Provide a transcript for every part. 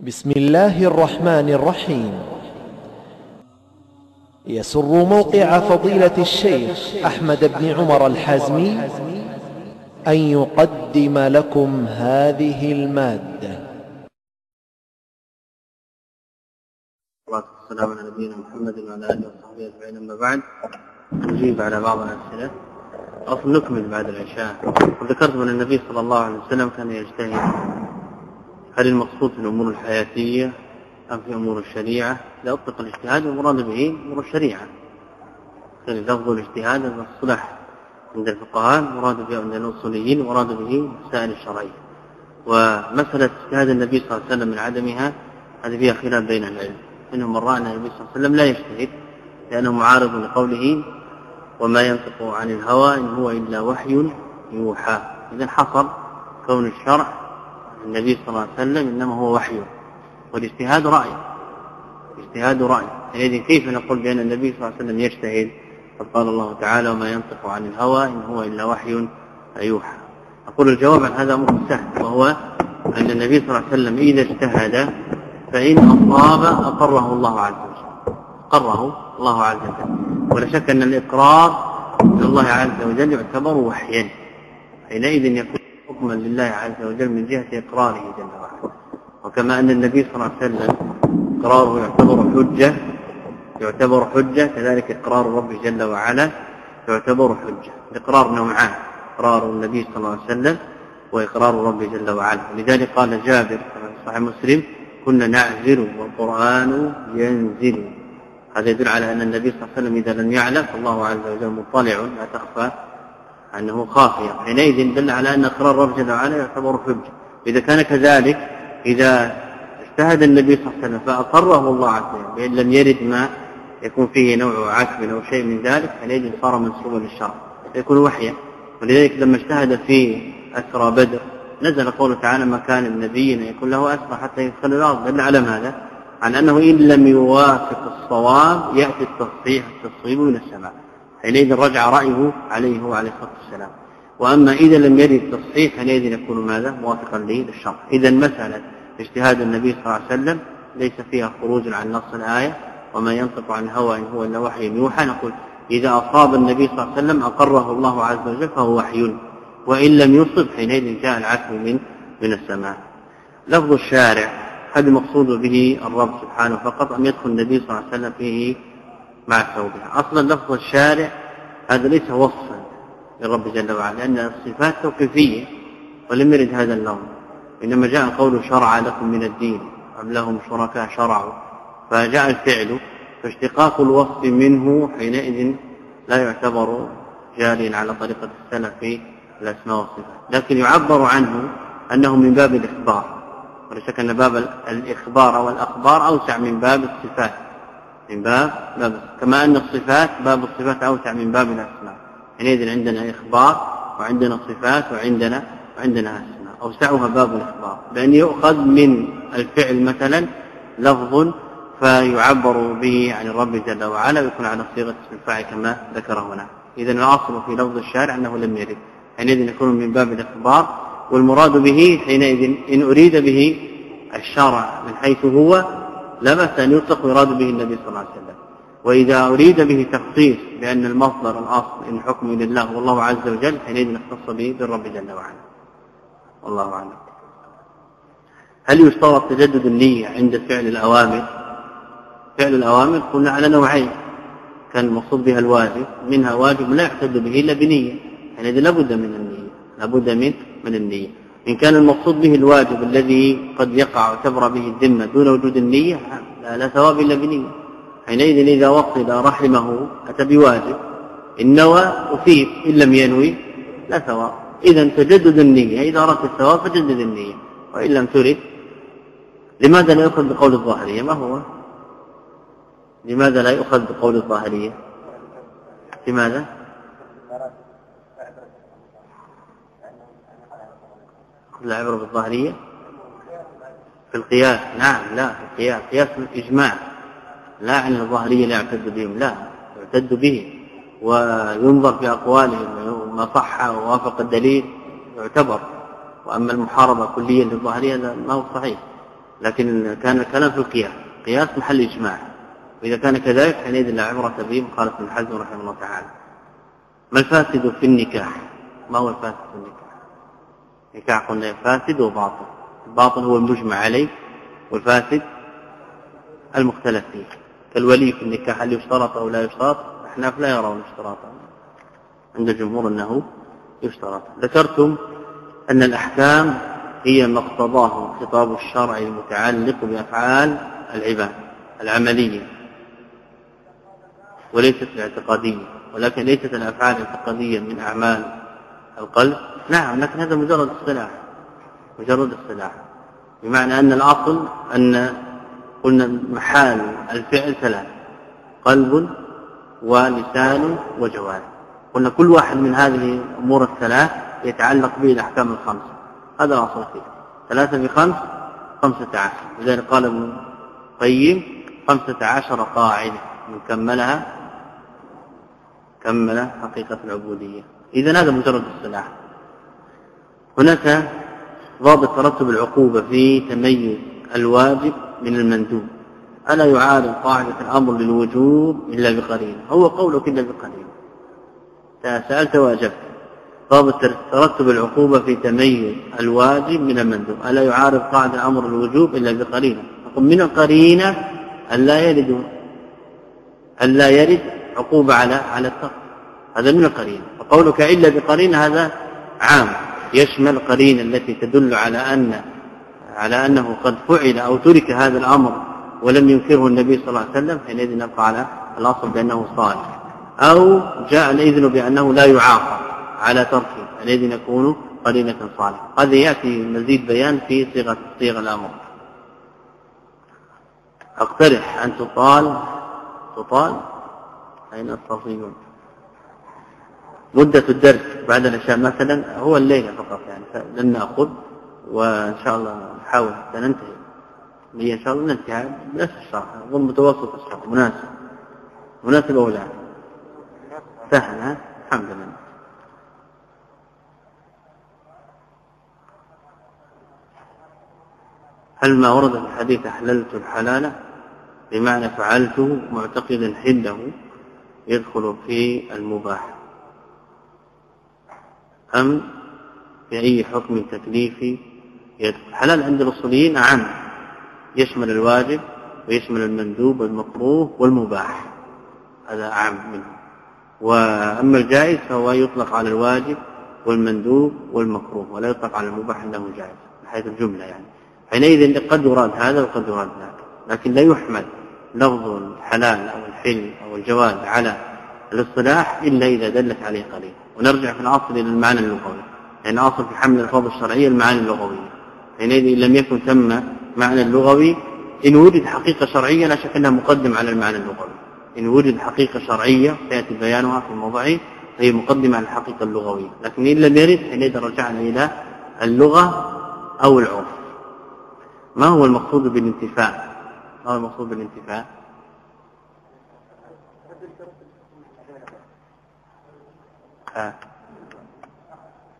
بسم الله الرحمن الرحيم. يسر موقع فضيلة الشيخ أحمد بن عمر الحازمي أن يقدم لكم هذه المادة. والسلام على نبينا محمد وعلى آله وصحبه أجمعين أما بعد. نجيب على بعض الأسئلة. أصل نكمل بعد العشاء. وذكرت من النبي صلى الله عليه وسلم كان يجتهد هل المقصود في الأمور الحياتية أم في أمور الشريعة؟ لا أطلق الاجتهاد والمراد به أمور الشريعة. يعني لفظ الاجتهاد المصطلح عند الفقهاء مراد به عند الأصوليين مراد به مسائل الشرعية. ومسألة اجتهاد النبي صلى الله عليه وسلم من عدمها هذه فيها خلاف بين العلم. منهم من رأى أن النبي صلى الله عليه وسلم لا يجتهد لأنه معارض لقوله وما ينطق عن الهوى إن هو إلا وحي يوحى. إذا حصل كون الشرع النبي صلى الله عليه وسلم إنما هو وحي والاجتهاد رأي. اجتهاد رأي. حينئذ كيف نقول بأن النبي صلى الله عليه وسلم يجتهد؟ قد قال الله تعالى وما ينطق عن الهوى إن هو إلا وحي يوحى أقول الجواب عن هذا أمر سهل وهو أن النبي صلى الله عليه وسلم إذا اجتهد فإن أصاب أقره الله عز وجل. أقره الله عز وجل. ولا شك أن الإقرار من الله عز وجل يعتبر وحيا. حينئذ يكون حكما لله عز وجل من جهة إقراره جل وعلا. وكما أن النبي صلى الله عليه وسلم إقراره يعتبر حجة يعتبر حجة كذلك إقرار الرب جل وعلا يعتبر حجة. الإقرار نوعان إقرار النبي صلى الله عليه وسلم وإقرار الرب جل وعلا. لذلك قال جابر في صحيح مسلم كنا نعزل والقرآن ينزل. هذا يدل على أن النبي صلى الله عليه وسلم إذا لم يعلم فالله عز وجل مطلع لا تخفى أنه خافية حينئذ دل على أن إقرار الرب جل وعلا يعتبر حجة. إذا كان كذلك إذا اجتهد النبي صلى الله عليه وسلم فأقره الله عز وجل بأن لم يرد ما يكون فيه نوع عتب أو شيء من ذلك حينئذ صار منسوبا للشرع. يكون وحيا. ولذلك لما اجتهد في أسرى بدر نزل قوله تعالى ما كان النبي أن يكون له أسرى حتى يدخل الأرض دل على ماذا؟ عن أنه إن لم يوافق الصواب يأتي التصحيح التصويب من السماء. حينئذ رجع رأيه عليه هو عليه الصلاة والسلام. وأما إذا لم يرد التصحيح حينئذ يكون ماذا؟ موافقا للشرع. إذا مسألة اجتهاد النبي صلى الله عليه وسلم ليس فيها خروج عن نص الآية وما ينطق عن هوى إن هو إلا وحي يوحى. نقول إذا أصاب النبي صلى الله عليه وسلم أقره الله عز وجل فهو وحي. وإن لم يصب حينئذ جاء العتب من من السماء. لفظ الشارع هل المقصود به الرب سبحانه فقط أم يدخل النبي صلى الله عليه وسلم فيه مع ثوبه أصلا لفظ الشارع هذا ليس وصفا للرب جل وعلا لأن الصفات توقيفية ولم يرد هذا اللفظ. إنما جاء قول شرع لكم من الدين أم لهم شركاء شرعوا. فجاء الفعل فاشتقاق الوصف منه حينئذ لا يعتبر جاريا على طريقة السلف في الاسماء والصفات لكن يعبر عنه أنه من باب الإخبار. شك أن باب الإخبار والأخبار أوسع من باب الصفات. من باب باب كما أن الصفات باب الصفات أوسع من باب الأسماء. حينئذ عندنا إخبار وعندنا صفات وعندنا وعندنا أسماء. أوسعها باب الإخبار. بأن يؤخذ من الفعل مثلا لفظ فيعبر به عن الرب جل وعلا ويكون على صيغة اسم الفاعل كما ذكر هنا. إذا الأصل في لفظ الشارع أنه لم يرد. حينئذ يكون من باب الإخبار والمراد به حينئذ إن أريد به الشرع من حيث هو لا بأس أن يطلق ويراد به النبي صلى الله عليه وسلم. وإذا أريد به تخصيص بأن المصدر الأصل إن حكم لله والله عز وجل حينئذ نختص به بالرب جل وعلا. والله أعلم. هل يشترط تجدد النية عند فعل الأوامر؟ فعل الأوامر قلنا على نوعين. كان المقصود بها الواجب منها واجب لا يحتج به إلا بنية. حينئذ لابد من النية لابد من من النية. إن كان المقصود به الواجب الذي قد يقع وتبرى به الذمة دون وجود النية لا, لا ثواب إلا بنية. حينئذ إذا وصل رحمه أتى بواجب. إن نوى أثيب إن لم ينوي لا ثواب. إذا تجدد النية. إذا أردت الثواب فجدد النية. وإن لم ترد لماذا لا يؤخذ بقول الظاهرية؟ ما هو؟ لماذا لا يؤخذ بقول الظاهرية؟ لماذا؟ كل عبرة بالظاهرية في القياس نعم لا في القياس قياس الإجماع. لا عن الظاهرية لا يعتد بهم لا يعتد به وينظر في أقوالهم ما صح ووافق الدليل يعتبر. وأما المحاربة كليا للظاهرية ما هو صحيح. لكن كان الكلام في القياس. قياس محل إجماع. وإذا كان كذلك حينئذ لا عبرة به مخالف ابن حزم رحمه الله تعالى. ما الفاسد في النكاح؟ ما هو الفاسد في النكاح؟ نكاح فاسد وباطل. الباطل هو المجمع عليه والفاسد المختلف فيه. كالولي في النكاح هل يشترط أو لا يشترط؟ الاحناف لا يرون اشتراطا. عند الجمهور أنه يشترط. ذكرتم أن الأحكام هي ما اقتضاه الخطاب الشرعي المتعلق بأفعال العباد العملية وليست الاعتقاديه ولكن ليست الأفعال الاعتقاديه من أعمال القلب. نعم لكن هذا مجرد اصطلاح. مجرد اصطلاح. بمعنى أن الأصل أن قلنا محال الفعل ثلاث. قلب ولسان وجوارح قلنا كل واحد من هذه الأمور الثلاث يتعلق به الأحكام الخمسة. هذا الأصل فيه. ثلاثة بخمس خمسة عشر. لذلك قال ابن القيم خمسة عشر قاعدة من كملها كمل حقيقة العبودية. اذا هذا مجرد الصلاح هناك ضابط ترتب العقوبة في تميز الواجب من المندوب. ألا يعارض قاعدة الأمر للوجوب إلا بقرينه هو قولك إلا بقرينه سألت وأجبت. ضابط ترتب العقوبة في تميز الواجب من المندوب. ألا يعارض قاعدة الأمر للوجوب إلا بقرينه نقول من القرينة ألا يرد ألا يرد عقوبة على على الترك. هذا من القرينة. وقولك إلا بقرينة هذا عام. يشمل القرينة التي تدل على أن على أنه قد فعل أو ترك هذا الأمر ولم ينكره النبي صلى الله عليه وسلم حينئذ نبقى على الأصل بأنه صالح. أو جاء الإذن بأنه لا يعاقب على تركه حينئذ يكون قرينة صالحة. هذا يأتي مزيد بيان في صيغة صيغ الأمر. أقترح أن تطال. تطال؟ أين التصيب مدة الدرس بعد العشاء مثلا هو الليلة فقط يعني لن نأخذ وإن شاء الله نحاول حتى ننتهي هي إن شاء الله ننتهي. بنفس الشرح أظن متوسط الشرح مناسب. مناسب أو لا؟ سهل ها؟ الحمد لله. هل ما ورد في الحديث أحللت الحلال؟ بمعنى فعلته معتقدا حله يدخل في المباح. أم في أي حكم تكليفي حلال عند الأصوليين عام يشمل الواجب ويشمل المندوب والمكروه والمباح. هذا عام منه. وأما الجائز فهو يطلق على الواجب والمندوب والمكروه ولا يطلق على المباح إنه جائز من حيث الجملة يعني. حينئذ قد يراد هذا وقد يراد ذاك لكن لا يحمل لفظ الحلال أو الحل أو الجواز على الاصطلاح إلا إذا دلت عليه قليل. ونرجع في الاصل إلى المعنى اللغوي لأن يعني اصل في حمل الالفاظ الشرعية المعاني اللغوية. حينئذ إن لم يكن ثم معنى اللغوي إن وجد حقيقة شرعية لا شك أنها مقدم على المعنى اللغوي إن وجد حقيقة شرعية سيأتي بيانها في موضعه فهي مقدمة على الحقيقة اللغوية. لكن إن لم يرد حينئذ رجعنا إلى اللغة أو العرف. ما هو المقصود بالانتفاع ما هو المقصود بالانتفاع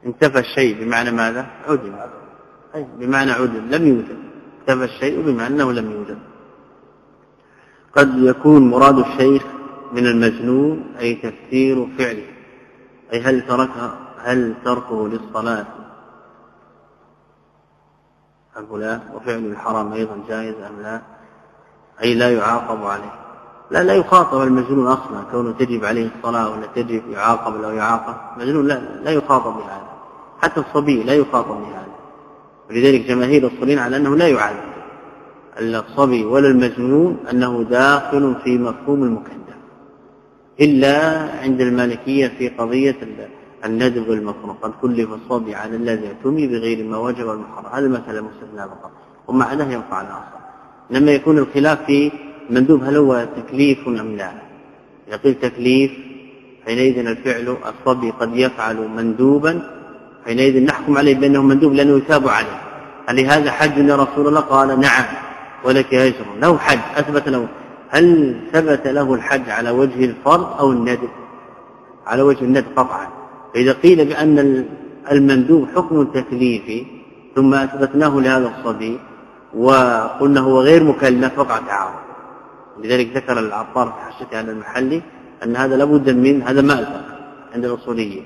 انتفى الشيء بمعنى ماذا؟ عدم. أي بمعنى عدم. لم يوجد. انتفى الشيء بمعنى أنه لم يوجد. قد يكون مراد الشيخ من المجنون أي تفسير فعله. أي هل تركها هل تركه للصلاة؟ أم لا. وفعل الحرام أيضا جائز أم لا؟ أي لا يعاقب عليه. لا لا يخاطب المجنون أصلا كونه تجب عليه الصلاة ولا تجب يعاقب لو يعاقب مجنون لا لا يخاطب بهذا. حتى الصبي لا يخاطب بهذا. ولذلك جماهير الصلين على أنه لا يعذب الصبي ولا المجنون أنه داخل في مفهوم المكلف إلا عند المالكية في قضية الندب والمكروه قد كلف الصبي على الذي اعتمي بغير ما وجب المحرم. هذا مثلا مستثنى فقط. ومع ذلك ينفع الآخر. لما يكون الخلاف في مندوب هل هو تكليف أم لا؟ قيل تكليف حينئذ الفعل الصبي قد يفعل مندوبا حينئذ نحكم عليه بأنه مندوب لأنه يثاب عليه. هل هذا حج يا رسول الله؟ قال نعم. ولك أجر له حج أثبت له. هل ثبت له الحج على وجه الفرض أو الندب؟ على وجه الندب قطعا. فإذا قيل بأن المندوب حكم تكليفي ثم أثبتناه لهذا الصبي وقلنا هو غير مكلف وقع تعارض. لذلك ذكر العطار في حاشته على المحلي أن هذا لابد من هذا مأزق عند الأصوليين.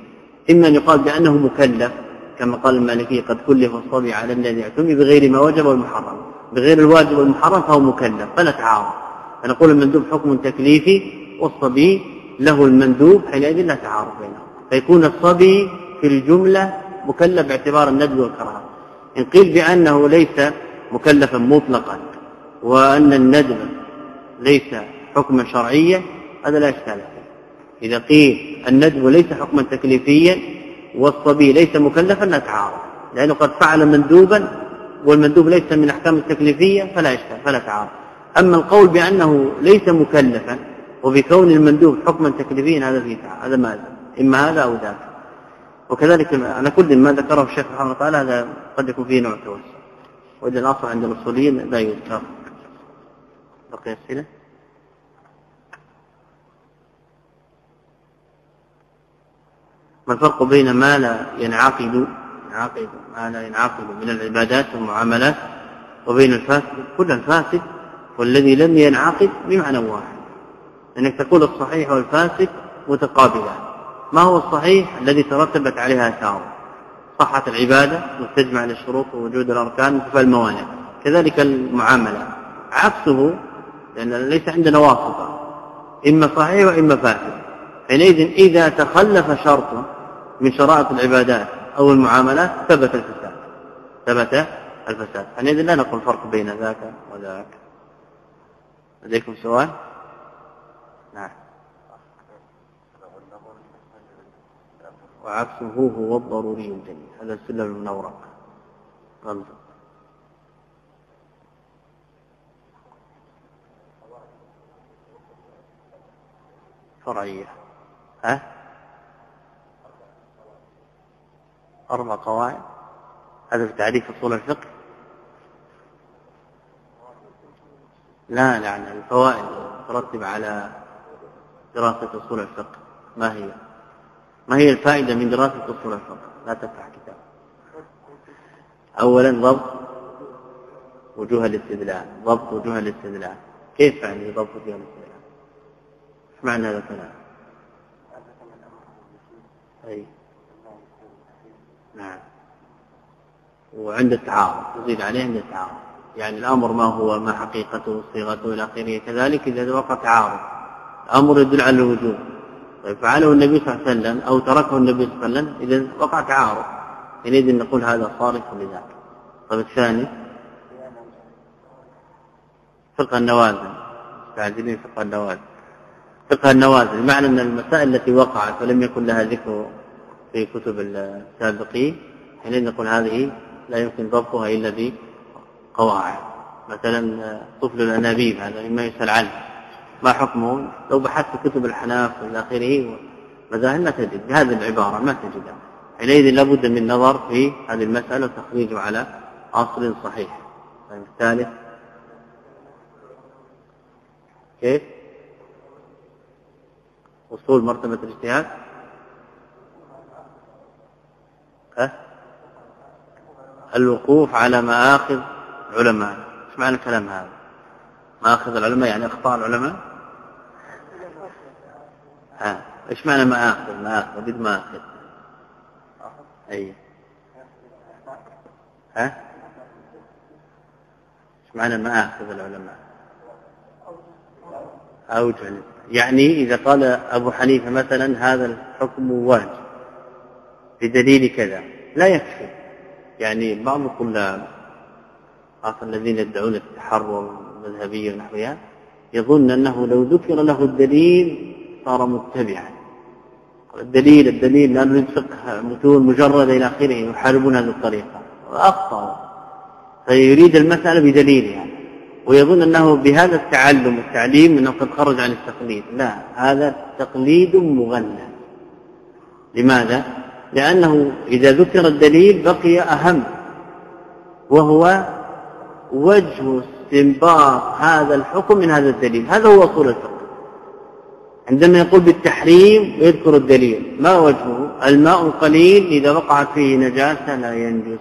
إما أن يقال بأنه مكلف كما قال المالكي قد كلف الصبي على الذي اعتمي بغير ما وجب والمحرم. بغير الواجب والمحرم فهو مكلف فلا تعارض. فنقول المندوب حكم تكليفي والصبي له المندوب حينئذ لا تعارض بينهم فيكون الصبي في الجملة مكلف باعتبار الندب والكراهة. إن قيل بأنه ليس مكلفا مطلقا وأن الندب ليس حكما شرعيا هذا لا إشكال إذا قيل الندب ليس حكما تكليفيا والصبي ليس مكلفا لا تعارض لأنه قد فعل مندوبا والمندوب ليس من احكام التكليفية فلا إشكال فلا تعارض. أما القول بأنه ليس مكلفا وبكون المندوب حكما تكليفيا هذا فيه هذا ماذا إما هذا أو ذاك. وكذلك على كل ما ذكره الشيخ رحمه الله تعالى هذا قد يكون فيه نوع توسع. وإذا الأصل عند الأصوليين لا يذكر. بقي أسئلة؟ ما الفرق بين ما لا ينعقد ينعقد ما لا ينعقد من العبادات والمعاملات وبين الفاسد؟ كل الفاسد والذي لم ينعقد بمعنى واحد أنك تقول الصحيح والفاسد متقابلان. ما هو الصحيح الذي ترتبت عليها اثار صحة العبادة وتجمع للشروط ووجود الأركان وانتفاء الموانع. كذلك المعاملة. عكسه لأن ليس عندنا واسطة إما صحيح وإما فاسد. حينئذ إذا تخلف شرط من شرائط العبادات أو المعاملات ثبت الفساد ثبت الفساد. حينئذ لا نقول فرق بين ذاك وذاك. لديكم سؤال نعم. وعكسه هو الضروري الجليل هذا السلم المنورق. غلط فرعية. ها؟ أربع قواعد. هذا في تعريف أصول الفقه. لا يعني الفوائد ترتب على دراسة أصول الفقه. ما هي؟ ما هي الفائدة من دراسة أصول الفقه؟ لا تفتح كتاب. أولا ضبط وجوه الاستدلال. ضبط وجوه الاستدلال. كيف يعني ضبط وجوه الاستدلال؟ معنى هذا الكلام؟ أي. نعم. وعند التعارض تزيد عليه عند التعارض. يعني الأمر ما هو ما حقيقته صيغته إلى آخره. كذلك إذا وقع تعارض الأمر يدل على الوجوب. طيب فعله النبي صلى الله عليه وسلم أو تركه النبي صلى الله عليه وسلم إذا وقع تعارض. حينئذ نقول هذا صارف لذاك. طيب الثاني. فقه النوازل. تعجلين فقه النوازل. فقه النوازل بمعنى أن المسائل التي وقعت ولم يكن لها ذكر في كتب السابقين حينئذ نقول هذه لا يمكن ضبطها إلا بقواعد. مثلا طفل الأنابيب هذا مما يسأل عنه ما حكمه؟ لو بحثت كتب الحناف والى آخره مذاهب ما تجد بهذه العبارة ما تجدها حينئذ لابد من نظر في هذه المسألة وتخريجه على أصل صحيح. طيب الثالث. كيف؟ وصول مرتبة الاجتهاد؟ ها؟ الوقوف على مآخذ علماء إيش معنى الكلام هذا؟ مآخذ العلماء يعني إخطاء العلماء؟ ها إيش معنى مآخذ؟ مآخذ ضد مآخذ. أي. ها؟ إيش معنى مآخذ العلماء؟ اوجه يعني إذا قال أبو حنيفة مثلا هذا الحكم واجب بدليل كذا لا يكفي. يعني بعض الطلاب خاصة الذين يدعون التحرر المذهبي ونحوها يظن أنه لو ذكر له الدليل صار متبعا. الدليل الدليل لا نريد فقه متون مجرد إلى آخره يحاربون هذه الطريقة. وأخطأوا فيريد المسألة بدليلها يعني. ويظن أنه بهذا التعلم والتعليم أنه قد خرج عن التقليد. لا هذا تقليد مغلى لماذا؟ لأنه إذا ذكر الدليل بقي أهم وهو وجه استنباط هذا الحكم من هذا الدليل. هذا هو أصول الفقه. عندما يقول بالتحريم ويذكر الدليل ما وجهه؟ الماء قليل إذا وقعت فيه نجاسة لا ينجس.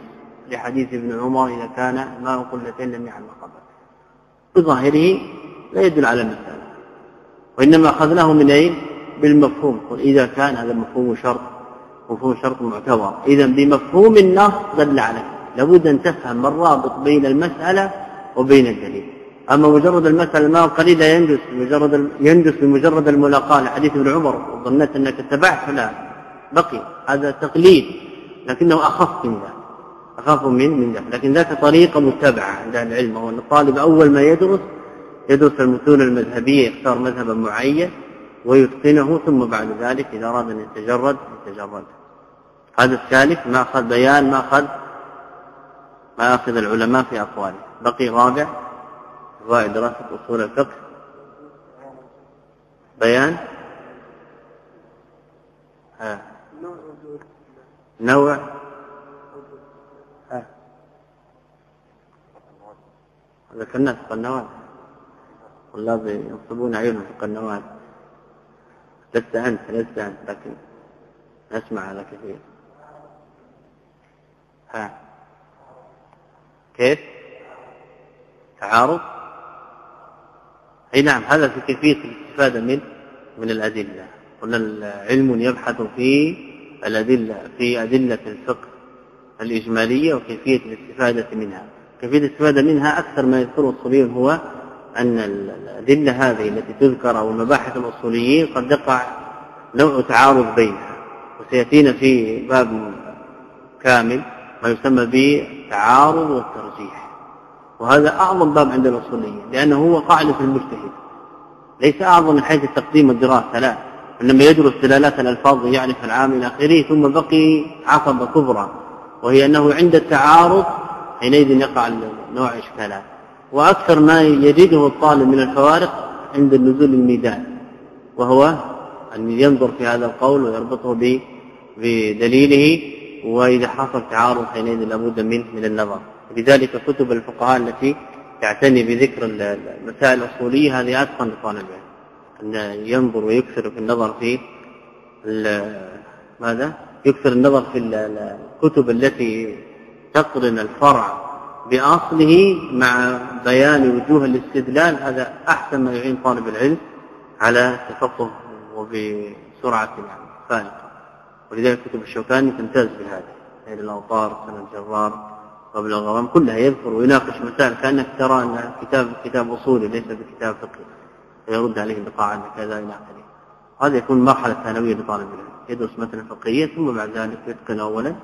لحديث ابن عمر إذا كان ماء قلتين لم يعلم خبر بظاهره لا يدل على المسألة وإنما أخذناه من أين؟ بالمفهوم. قل إذا كان هذا مفهوم شرط مفهوم شرط معتبر. إذا بمفهوم النص دل عليه. لابد أن تفهم الرابط بين المسألة وبين الدليل. أما مجرد المسألة الماء قليل ينجس بمجرد ينجس بمجرد الملاقاة لحديث ابن عمر. وظننت أنك اتبعت فلا بقي. هذا تقليد. لكنه أخف من ذلك. أخاف من من ذلك. لكن ذاك طريقة متبعة عند العلم وأن الطالب أول ما يدرس يدرس المتون المذهبية يختار مذهبا معين ويتقنه ثم بعد ذلك إذا أراد أن يتجرد يتجرد. هذا الثالث ما أخذ بيان ما أخذ ما أخذ العلماء في أقواله. بقي رابع فوائد دراسة أصول الفقه. بيان؟ ها. نوع ها ذكرنا في القنوات. طلاب ينصبون عيونهم في القنوات. لست أنت لست أنت لكن نسمع هذا كثير. ها. كيف؟ تعارض؟ أي نعم هذا في كيفية الاستفادة من من الأدلة. قلنا علم يبحث في الأدلة في أدلة الفقه الإجمالية وكيفية الاستفادة منها. كيفيه الاستفاده منها أكثر ما يذكره الصبي هو أن الأدلة هذه التي تذكر أو المباحث الأصوليين قد يقع نوع تعارض بينها وسيأتينا في باب كامل ما يسمى بالتعارض والترجيح وهذا أعظم باب عند الأصوليين لأنه هو قاعدة المجتهد ليس أعظم من حيث التقديم والدراسه لا إنما يدرس دلالات الألفاظ يعرف العام إلى آخره ثم بقي عقبه كبرى وهي أنه عند التعارض حينئذ يقع نوع اشكالات وأكثر ما يجده الطالب من الفوارق عند النزول الميدان وهو أن ينظر في هذا القول ويربطه بدليله وإذا حصل تعارض حينئذ لابد من من النظر. لذلك كتب الفقهاء التي تعتني بذكر المسائل الأصولية هذه أتقن لطالب العلم أن ينظر ويكثر في النظر في ماذا؟ يكثر النظر في الكتب التي تقرن الفرع بأصله مع بيان وجوه الاستدلال هذا أحسن ما يعين طالب العلم على التفقه وبسرعة يعني فائقه ولذلك كتب الشوكاني تمتاز بهذا سيد الأوطار سنه الجرار قبل الغرام كلها يذكر ويناقش مسائل كأنك ترى أن كتاب كتاب أصولي ليس بكتاب فقهي فيرد عليه بقاعدة كذا إلى آخره. هذا يكون مرحلة ثانوية لطالب العلم يدرس مثلا فقهية ثم بعد ذلك يتقن اولا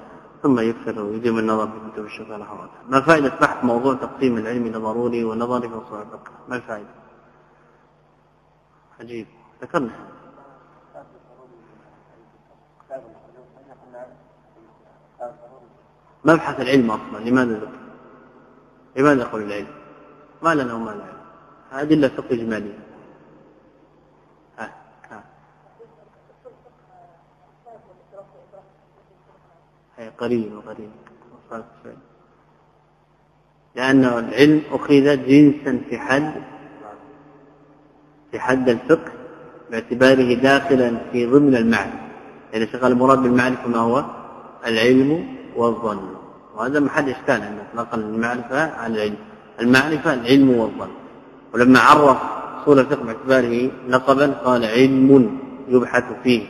ثم يكثر ويديم النظر في كتب الشيخ رحمه ما فائدة بحث موضوع تقسيم العلم إلى ضروري ونظري في أصول الفقه؟ ما الفائدة؟ عجيب. ذكرنا. مبحث العلم أصلا لماذا ذكر؟ لماذا يقول العلم؟ ما لنا وما لا ادله فقه إجمالية ها ها هي قريب وقريب لأن العلم أخذ جنسا في حد في حد الفقه باعتباره داخلا في ضمن المعنى. يعني شغل المراد بالمعرفة ما هو العلم والظن. وهذا محل إشكال أن نقل المعرفة عن العلم. المعرفة العلم والظن. ولما عرف أصول الفقه باعتباره لقبا قال علم يبحث فيه.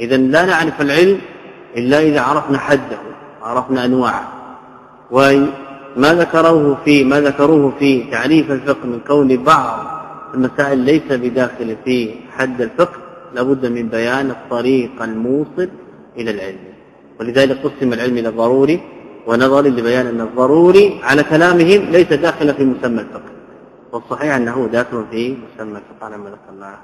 اذا لا نعرف العلم إلا إذا عرفنا حده عرفنا أنواعه. وما ذكروه في ما ذكروه في تعريف الفقه من كون بعض المسائل ليس بداخل في حد الفقه لابد من بيان الطريق الموصل إلى العلم. ولذلك قسم العلم إلى ضروري ونظري لبيان أن الضروري على كلامهم ليس داخلا في مسمى الفقه. والصحيح أنه داخل في مسمى الفقه على ما ذكرناه.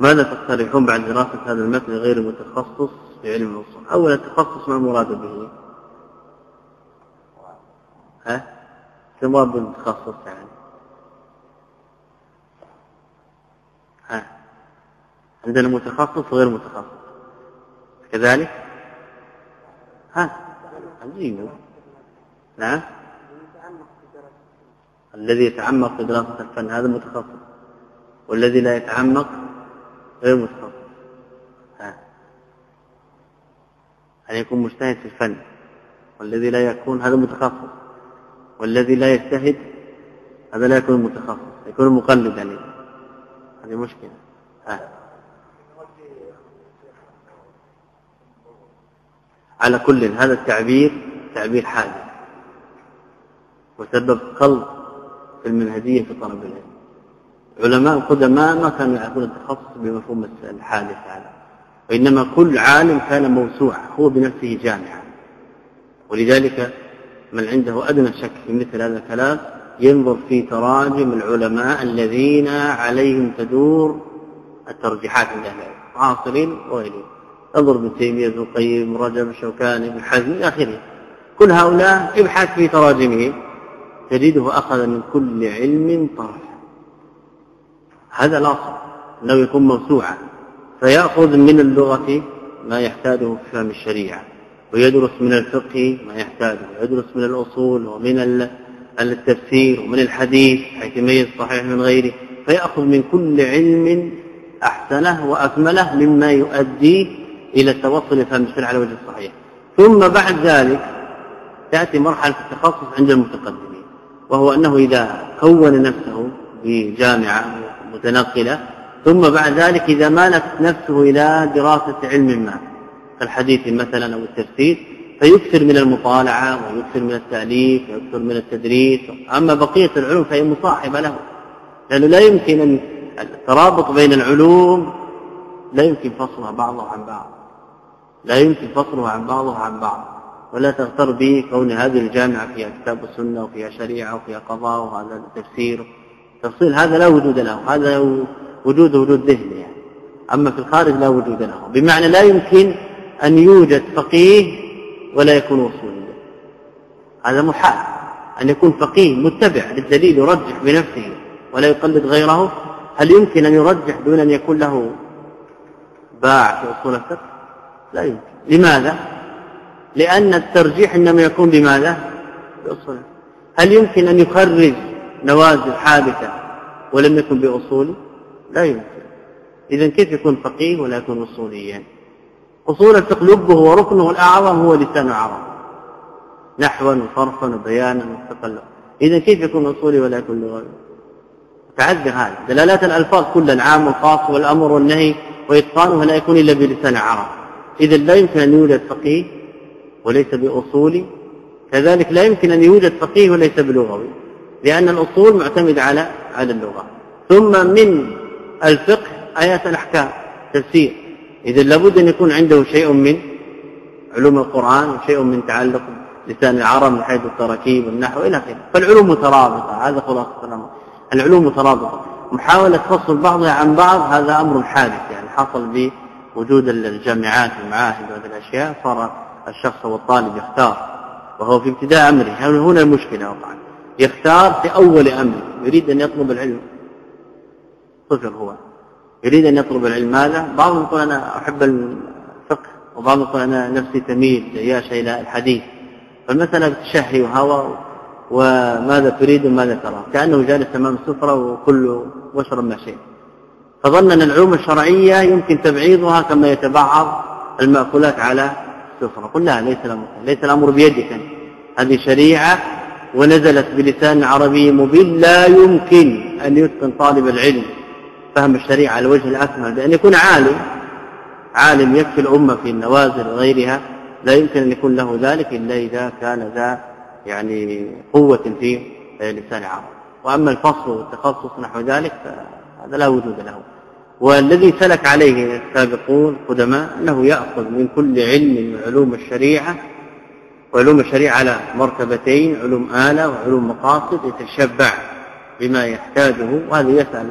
ماذا تقترحون بعد دراسة هذا المتن غير المتخصص في علم الاصول اولا التخصص ما المراد به؟ ها؟ المراد بالمتخصص يعني؟ ها؟ عندنا متخصص وغير متخصص. كذلك؟ ها؟ عجيب نعم؟ الذي يتعمق في دراسة الفن هذا متخصص والذي لا يتعمق غير متخصص. أن يكون مجتهد في الفن؟ والذي لا يكون هذا متخصص. والذي لا يجتهد هذا لا يكون متخصص يكون مقلد عليه. هذه مشكلة. ها. على كل هذا التعبير تعبير حادث وسبب خلط في المنهجية في طلب العلم. علماء القدماء ما كانوا يعرفون التخصص بمفهوم الحادث هذا. وإنما كل عالم كان موسوعا هو بنفسه جامعا. ولذلك من عنده أدنى شك في مثل هذا الكلام ينظر في تراجم العلماء الذين عليهم تدور الترجيحات عند أهل العلم عاصرين وغيرهم. انظر ابن تيمية ابن القيم رجب الشوكاني ابن حزم إلى آخره. كل هؤلاء ابحث في تراجمهم. تجده أخذ من كل علم طرف. هذا الاصل إنه يكون موسوعا فيأخذ من اللغة ما يحتاجه في فهم الشريعة ويدرس من الفقه ما يحتاجه ويدرس من الأصول ومن التفسير ومن الحديث حيث يميز الصحيح من غيره. فيأخذ من كل علم أحسنه وأكمله مما يؤدي إلى التوصل لفهم الشرع على وجه الصحيح. ثم بعد ذلك تأتي مرحلة التخصص عند المتقدمين وهو أنه إذا كون نفسه بجامعة متنقلة. ثم بعد ذلك إذا مالت نفسه إلى دراسة علم ما كالحديث مثلا أو التفسير فيكثر من المطالعة ويكثر من التأليف ويكثر من التدريس. أما بقية العلوم فهي مصاحبة له لأنه لا يمكن أن الترابط بين العلوم لا يمكن فصلها بعضها عن بعض. لا يمكن فصلها عن بعضها عن بعض. ولا تغتر به كون هذه الجامعة فيها كتاب السنة وفيها شريعة وفيها قضاء وهذا تفسير. تفصيل هذا لا وجود له هذا وجود وجود ذهني يعني. أما في الخارج لا وجود له. بمعنى لا يمكن أن يوجد فقيه ولا يكون وصوليا. هذا محال. أن يكون فقيه متبع للدليل يرجح بنفسه ولا يقلد غيره هل يمكن أن يرجح دون أن يكون له باع في أصول الفقه؟ لا يمكن. لماذا؟ لأن الترجيح إنما يكون بماذا؟ بأصول هل يمكن أن يخرج نوازل حادثة ولم يكن بأصول لا يمكن. إذا كيف يكون فقيه ولا يكون أصوليا؟ أصول الفقه لبه وركنه الأعظم هو لسان العرب. نحوا وصرفا وبيانا وتقلبا إذا كيف يكون أصولي ولا يكون لغوي؟ تعذر هذا دلالات الألفاظ كلها العام والخاص والأمر والنهي وإتقانها لا يكون إلا بلسان العرب. إذا لا يمكن أن يوجد فقيه وليس بأصولي. كذلك لا يمكن أن يوجد فقيه وليس بلغوي. لأن الأصول معتمد على على اللغة. ثم من الفقه آيات الأحكام تفسير. إذا لابد أن يكون عنده شيء من علوم القرآن وشيء من تعلق لسان العرب من حيث التراكيب والنحو إلى آخره. فالعلوم مترابطة هذا خلاصة الأمر. العلوم مترابطة. محاولة فصل بعضها عن بعض هذا أمر حادث يعني حصل بوجود الجامعات والمعاهد وهذه الأشياء صار الشخص والطالب يختار. وهو في ابتداء أمره. هنا المشكلة وقعت. يختار في أول أمره يريد أن يطلب العلم. طفل هو. يريد أن يطلب العلم. ماذا؟ بعضهم يقول أنا أحب الفقه وبعضهم يقول أنا نفسي تميل جياشة إلى الحديث. فالمسألة تشهي وهوى وماذا تريد وماذا ترى. كأنه جالس أمام السفرة وكل واشرب ما شيء فظن أن العلوم الشرعية يمكن تبعيضها كما يتبعض المأكولات على السفرة. قل لا ليس الأمر ليس الأمر بيدك. هذه شريعة ونزلت بلسان عربي مبين لا يمكن أن يتقن طالب العلم فهم الشريعة على الوجه الأكمل بأن يكون عالم عالم يكفي الأمة في النوازل وغيرها لا يمكن أن يكون له ذلك إلا إذا كان ذا يعني قوة في لسان العرب وأما الفصل والتخصص نحو ذلك فهذا لا وجود له. والذي سلك عليه السابقون القدماء أنه يأخذ من كل علم من علوم الشريعة وعلوم الشريعة على مرتبتين علوم آلة وعلوم مقاصد يتشبع بما يحتاجه وهذا يسأل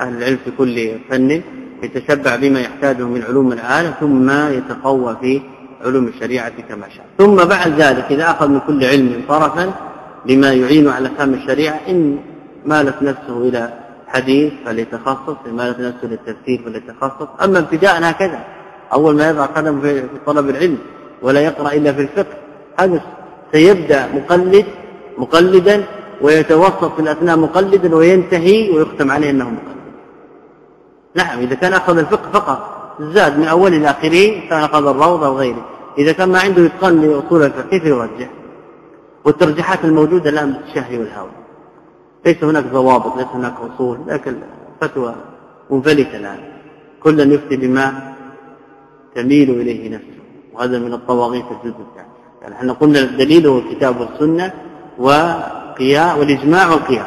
أهل العلم في كل فن يتشبع بما يحتاجه من علوم الآلة ثم يتقوى في علوم الشريعة كما شاء. ثم بعد ذلك إذا أخذ من كل علم طرفا لما يعين على فهم الشريعة إن مالت نفسه إلى حديث فليتخصص إن مالت نفسه للتفسير فليتخصص. أما ابتداء هكذا أول ما يضع قدم في طلب العلم ولا يقرأ إلا في الفقه هذا سيبدأ مقلد مقلدا ويتوسط في الأثناء مقلدا وينتهي ويختم عليه أنه مقلد. نعم إذا كان أخذ الفقه فقط زاد من أول إلى آخره كان أخذ الروضة وغيره. إذا كان ما عنده إتقان لأصول الفقه كيف يرجح والترجيحات الموجودة الآن بالشهي والهوى. ليس هناك ضوابط ليس هناك أصول لكن فتوى منفلتة الآن. كل يفتي بما تميل إليه نفسه وهذا من الطواغيت الجزء الثاني. إحنا قلنا الدليل هو الكتاب والسنة وقياء والإجماع والقياس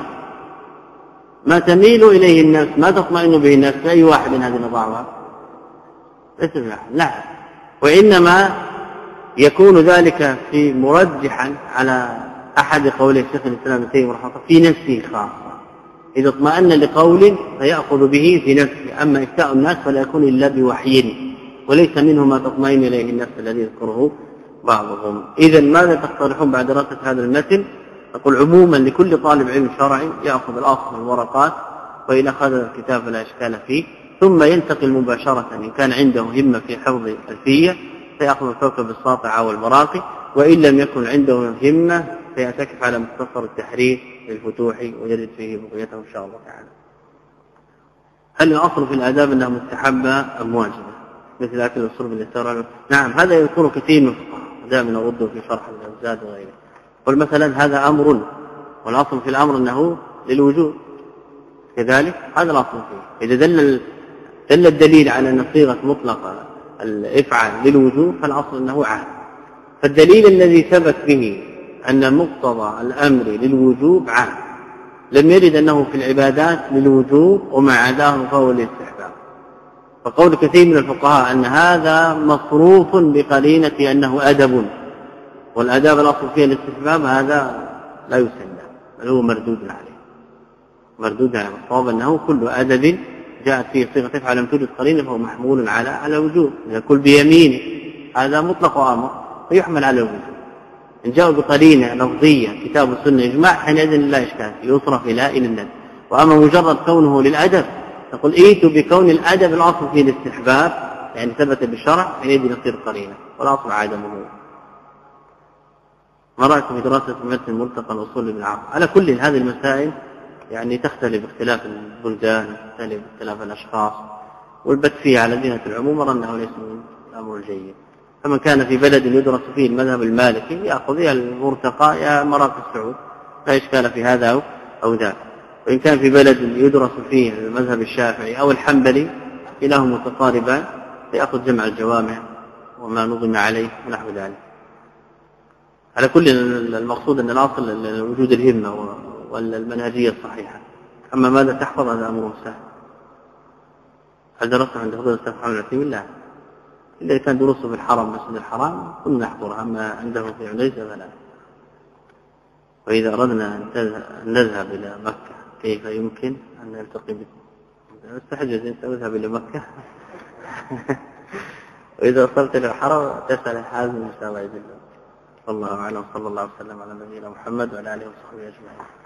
ما تميل إليه النفس ما تطمئن به النفس أي واحد من هذه نضعها ليس لا. وإنما يكون ذلك في مرجحا على أحد قولي الشيخ الإسلام ابن تيمية رحمه الله في نفسه خاصة. إذا اطمأن لقول فيأخذ به في نفسه. أما إفتاء الناس فلا يكون إلا بوحي وليس منه ما تطمئن إليه النفس الذي يذكره. بعضهم. إذا ماذا تقترحون بعد دراسة هذا المتن؟ أقول عموما لكل طالب علم شرعي يأخذ الأصل من الورقات وإن أخذ الكتاب فلا إشكال فيه. ثم ينتقل مباشرة إن كان عنده همة في حفظ الفية فيأخذ الكوكب الساطع والمراقي وإن لم يكن عنده همة فيعتكف على مختصر التحرير للفتوح ويجد فيه بقيته إن شاء الله تعالى. هل الأصل في الآداب أنها مستحبة أم واجبة؟ مثل أكل الشرب باليسار نعم هذا يذكر كثير من الفقهاء. دائما نرده في شرح الزاد وغيره. قل مثلا هذا أمر والأصل في الأمر أنه للوجود كذلك هذا الأصل فيه. إذا دل دل الدليل على أن صيغة مطلقة الافعل للوجوب فالأصل أنه عام فالدليل الذي ثبت به أن مقتضى الأمر للوجوب عام لم يرد أنه في العبادات للوجوب وما عداه فهو للاستحباب فقول كثير من الفقهاء أن هذا مصروف بقرينة أنه أدب. والآداب الأصل فيها الاستحباب هذا لا يسلم بل هو مردود عليه. مردود عليه الصواب أنه كل أدب جاءت فيه صيغة تفعل لم توجد قرينه فهو محمول على على الوجوب يقول بيمينه هذا مطلق أمر فيحمل على الوجوب إن جاءوا بقرينه لفظية كتاب السنة إجماع حينئذ لا إشكال يصرف إلى إلى الندب وأما مجرد كونه للأدب تقول إيت بكون الأدب الأصل فيه الاستحباب يعني ثبت بالشرع حينئذ يصير قرينه والأصل عدمه ما رايكم في دراسة متن ملتقى الأصول لابن عقل على كل هذه المسائل يعني تختلف باختلاف البلدان تختلف باختلاف الأشخاص والبت فيه على ذهنة العموم أرى أنه ليس من الأمر الجيد فمن كان في بلد يدرس فيه المذهب المالكي يأخذ يا المرتقى يا مراكز السعود لا إشكال في هذا أو ذاك. وإن كان في بلد يدرس فيه المذهب الشافعي أو الحنبلي كلاهما متقاربان فيأخذ جمع الجوامع وما نظم عليه ونحو ذلك. على كل المقصود أن الأصل وجود الهمة ولا المنهجية الصحيحة. أما ماذا تحفظ هذا أمر سهل هل درست عند فضيلة الشيخ محمد العثيمين؟ لا. إلا كان دروسه في الحرم مسجد الحرام كنا نحضرها أما عنده في عنيزة فلا وإذا أردنا أن نذهب إلى مكة كيف يمكن أن نلتقي بكم؟ استحجز أنت اذهب إلى مكة. وإذا وصلت إلى الحرم تسأل حازم إن شاء الله يدلك والله أعلم صلى الله وسلم على نبينا محمد وعلى آله وصحبه أجمعين.